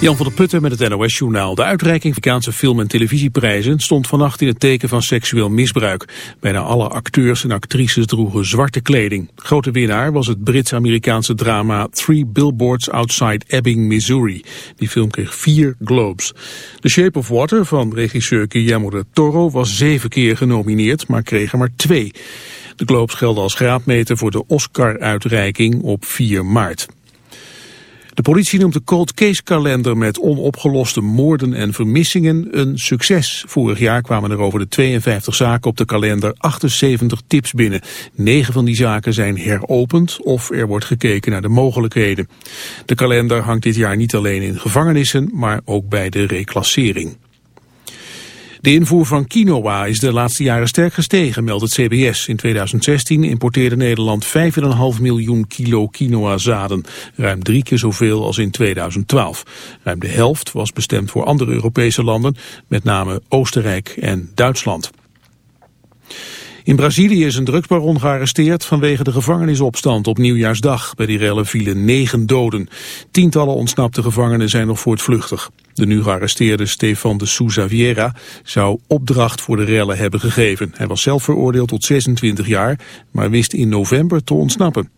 Jan van der Putten met het NOS-journaal. De uitreiking van Amerikaanse film- en televisieprijzen stond vannacht in het teken van seksueel misbruik. Bijna alle acteurs en actrices droegen zwarte kleding. Grote winnaar was het Brits-Amerikaanse drama Three Billboards Outside Ebbing, Missouri. Die film kreeg vier Globes. The Shape of Water van regisseur Guillermo del Toro was zeven keer genomineerd, maar kreeg er maar twee. De Globes gelden als graadmeter voor de Oscar-uitreiking op 4 maart. De politie noemt de cold case kalender met onopgeloste moorden en vermissingen een succes. Vorig jaar kwamen er over de 52 zaken op de kalender 78 tips binnen. 9 van die zaken zijn heropend of er wordt gekeken naar de mogelijkheden. De kalender hangt dit jaar niet alleen in gevangenissen, maar ook bij de reclassering. De invoer van quinoa is de laatste jaren sterk gestegen, meldt het CBS. In 2016 importeerde Nederland 5,5 miljoen kilo quinoa-zaden. Ruim drie keer zoveel als in 2012. Ruim de helft was bestemd voor andere Europese landen, met name Oostenrijk en Duitsland. In Brazilië is een drugsbaron gearresteerd vanwege de gevangenisopstand op Nieuwjaarsdag. Bij die rellen vielen negen doden. Tientallen ontsnapte gevangenen zijn nog voortvluchtig. De nu gearresteerde Stefan de Souza Vieira zou opdracht voor de rellen hebben gegeven. Hij was zelf veroordeeld tot 26 jaar, maar wist in november te ontsnappen.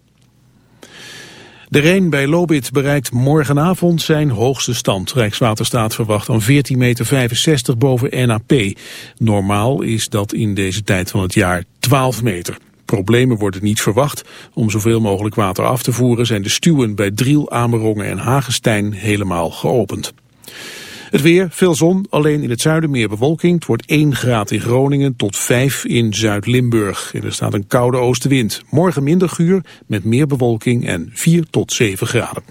De Rijn bij Lobit bereikt morgenavond zijn hoogste stand. Rijkswaterstaat verwacht dan 14,65 meter boven NAP. Normaal is dat in deze tijd van het jaar 12 meter. Problemen worden niet verwacht. Om zoveel mogelijk water af te voeren zijn de stuwen bij Driel, Amerongen en Hagestein helemaal geopend. Het weer, veel zon, alleen in het zuiden meer bewolking. Het wordt 1 graad in Groningen tot 5 in Zuid-Limburg. En er staat een koude oostenwind. Morgen minder guur met meer bewolking en 4 tot 7 graden.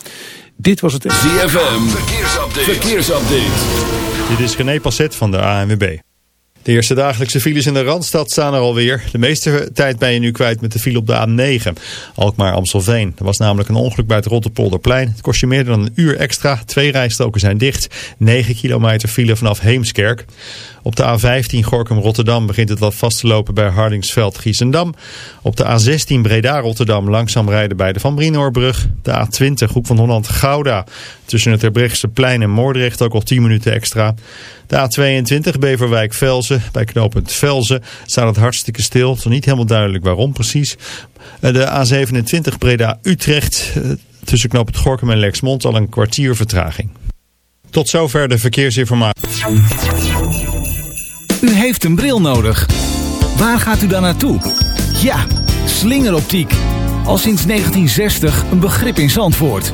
Dit was het... ZFM, verkeersupdate. verkeersupdate. Dit is René Passet van de ANWB. De eerste dagelijkse files in de Randstad staan er alweer. De meeste tijd ben je nu kwijt met de file op de A9. Alkmaar-Amstelveen. Er was namelijk een ongeluk bij het Rotterpolderplein. Het kost je meer dan een uur extra. Twee rijstroken zijn dicht. 9 kilometer file vanaf Heemskerk. Op de A15 Gorkum-Rotterdam begint het wat vast te lopen bij Hardingsveld-Giessendam. Op de A16 Breda-Rotterdam langzaam rijden bij de Van Brienoorbrug. De A20 Hoek van Holland-Gouda. Tussen het Terbrechtseplein plein en Moordrecht ook al 10 minuten extra. De A22 Beverwijk-Velzen. Bij knooppunt Velzen staat het hartstikke stil. Het is niet helemaal duidelijk waarom precies. De A27 Breda-Utrecht. Eh, tussen knooppunt Gorkum en Lexmond al een kwartier vertraging. Tot zover de verkeersinformatie. U heeft een bril nodig. Waar gaat u dan naartoe? Ja, slingeroptiek. Al sinds 1960 een begrip in Zandvoort.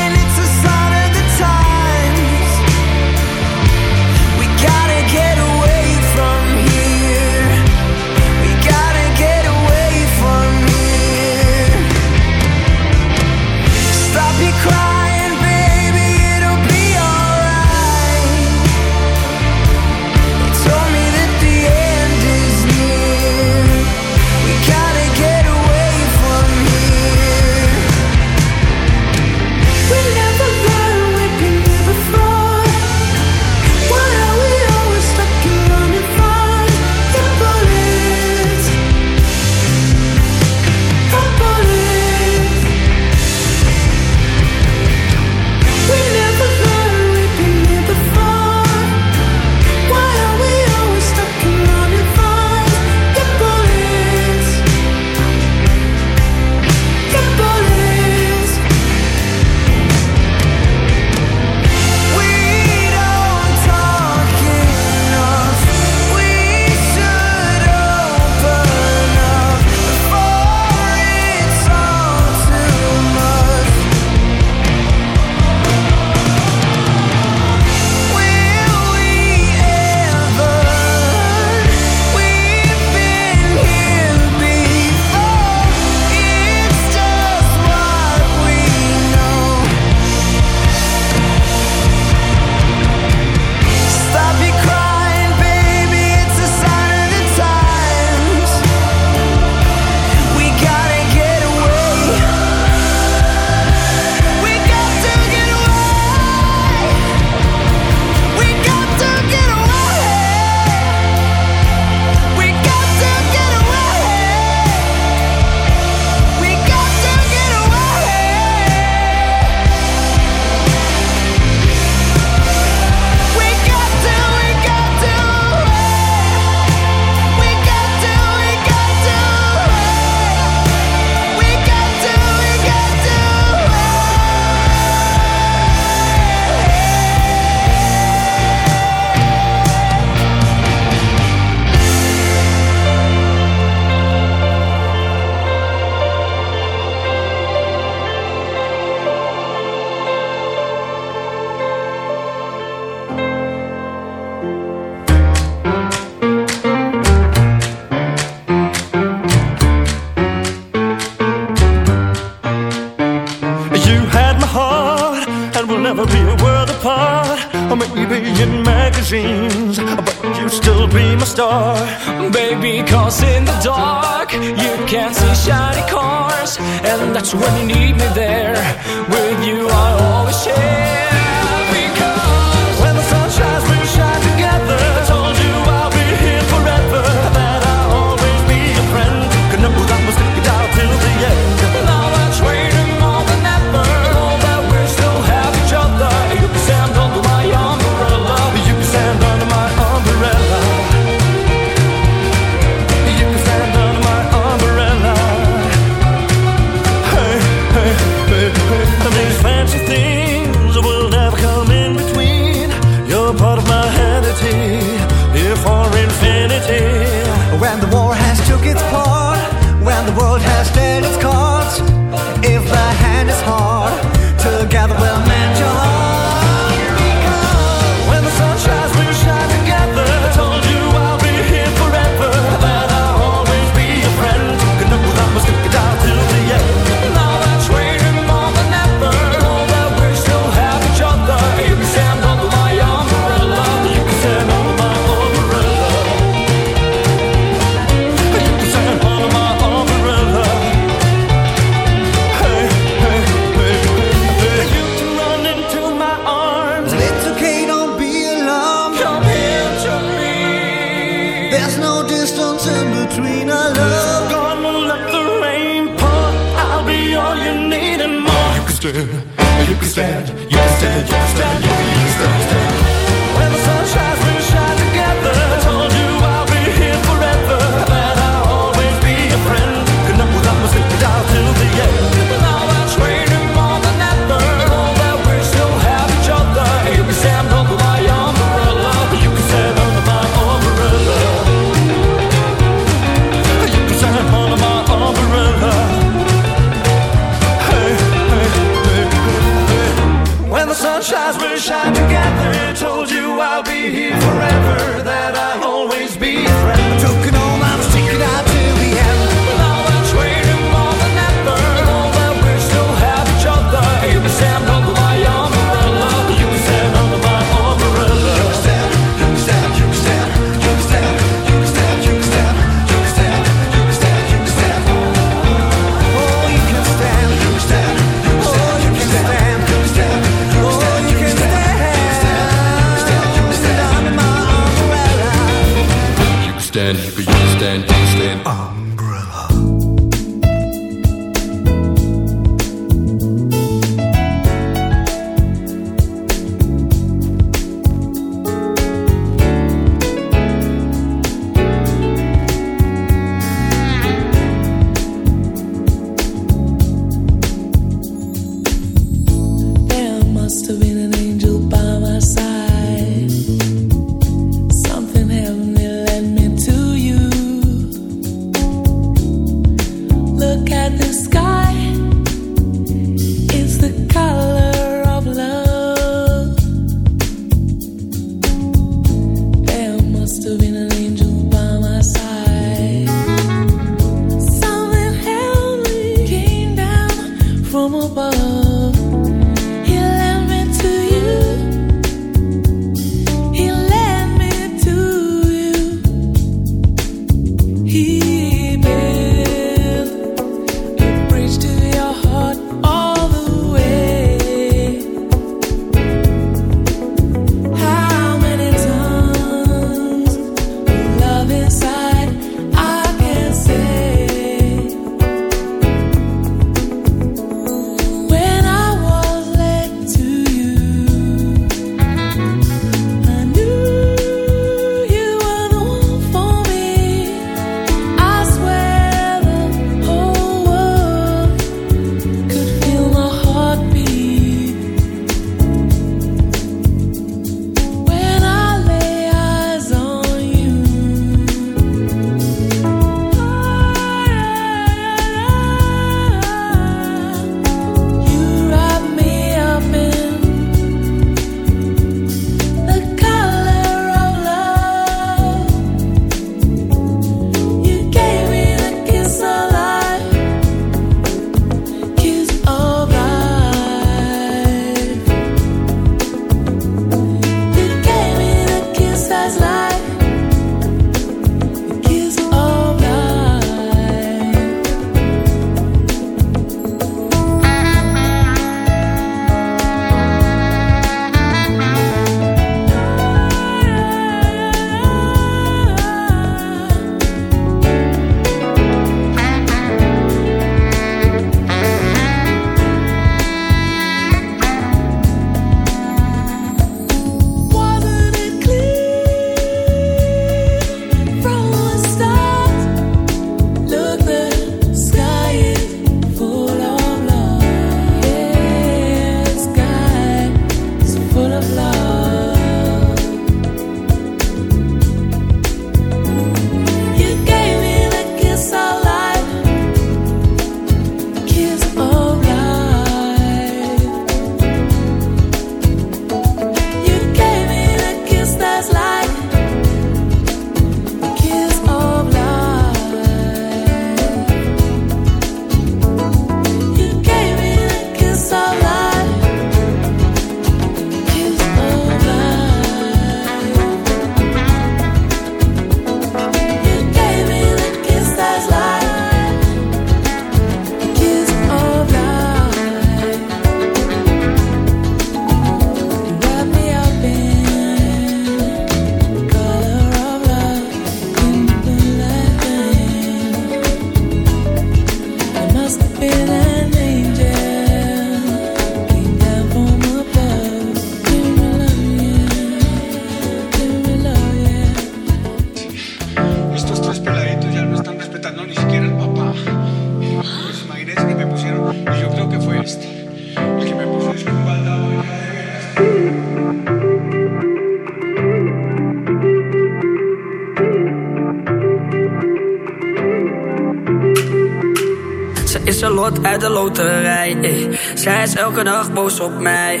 Zij is elke dag boos op mij.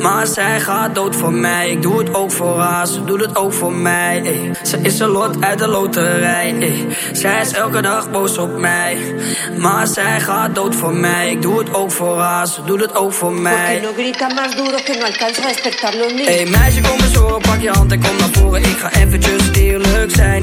Maar zij gaat dood voor mij. Ik doe het ook voor haar, ze doet het ook voor mij. eh. Ze is een lot uit de loterij. eh. Zij is elke dag boos op mij. Maar zij gaat dood voor mij. Ik doe het ook voor haar, ze doet het ook voor mij. no grita más duro que no alcanza a despertar los niños? Hey meisje, kom eens horen, pak je hand en kom naar voren. Ik ga eventjes eerlijk zijn.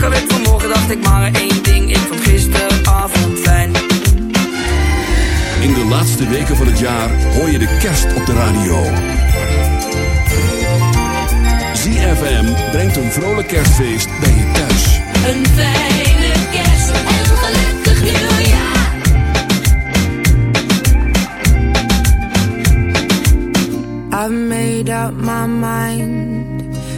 Wakker werd vanmorgen, dacht ik maar één ding. Ik vond gisteravond fijn. In de laatste weken van het jaar hoor je de kerst op de radio. ZFM brengt een vrolijk kerstfeest bij je thuis. Een fijne kerst en een gelukkig nieuwjaar. I've made up my mind.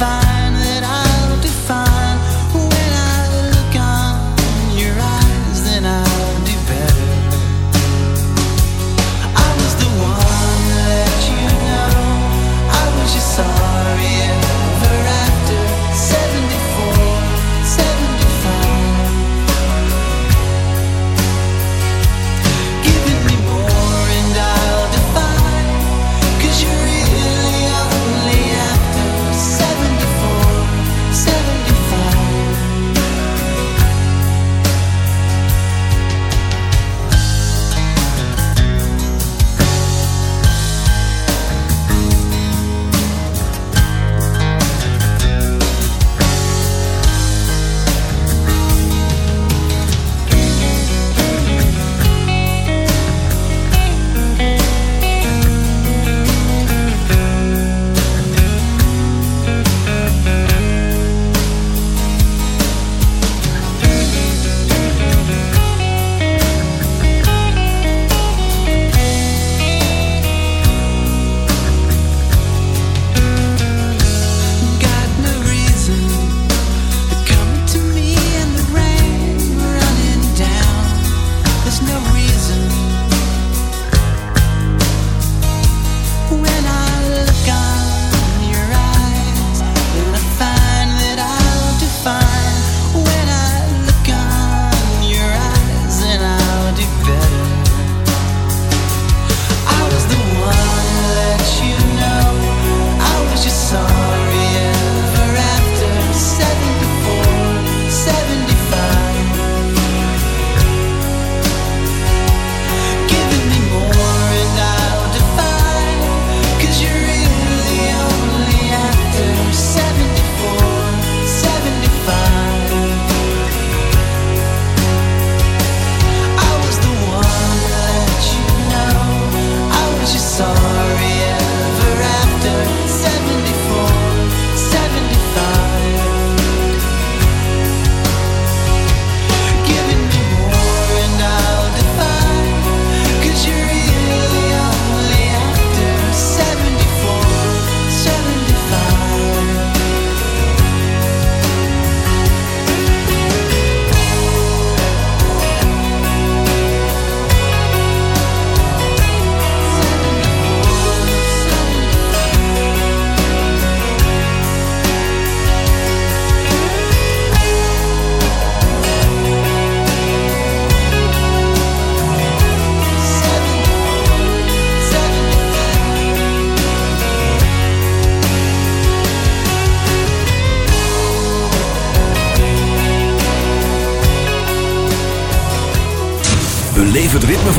find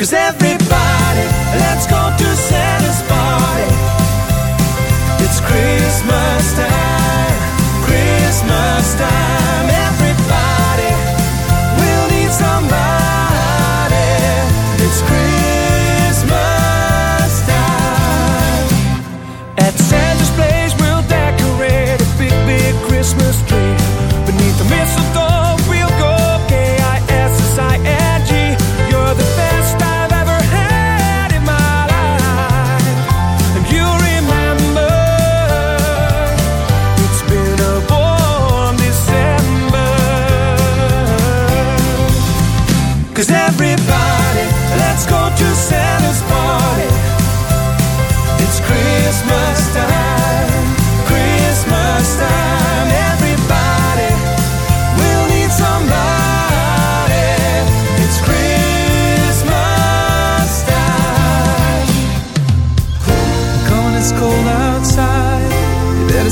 Cause every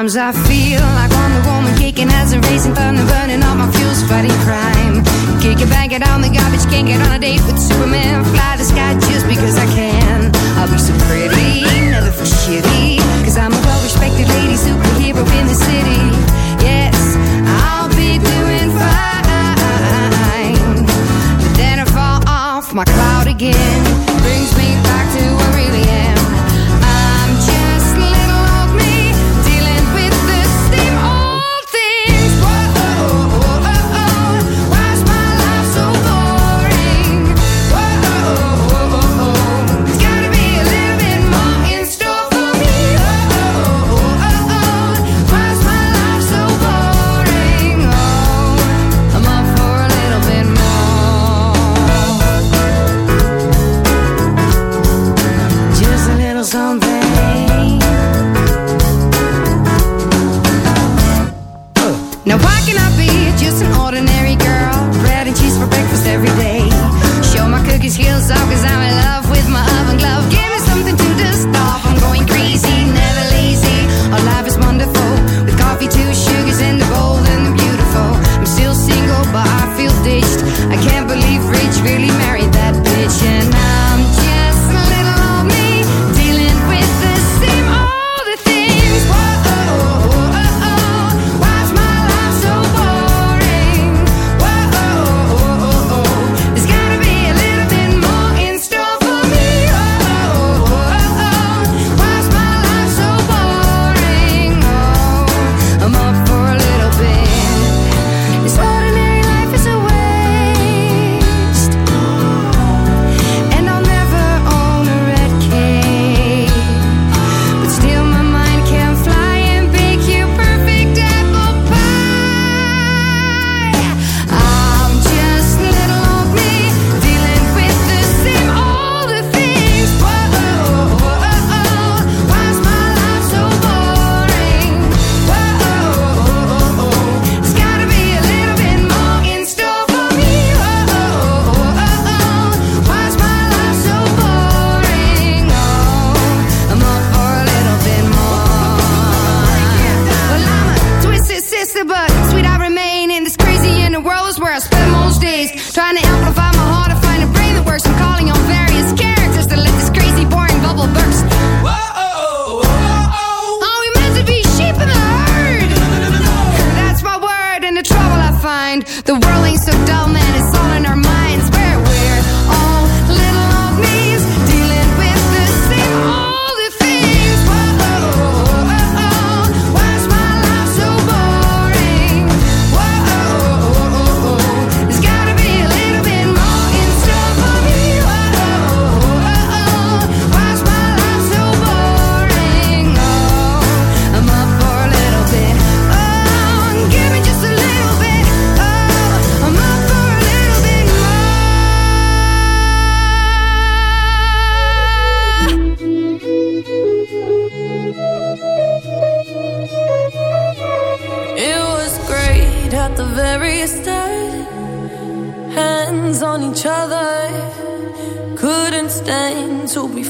Sometimes I feel like I'm the woman kicking as a racing thunder, burning all my fuels, fighting crime. Kick it, bang it on the garbage, can't get on a date with Superman. Fly the sky just because I can. I'll be so pretty, never for shitty.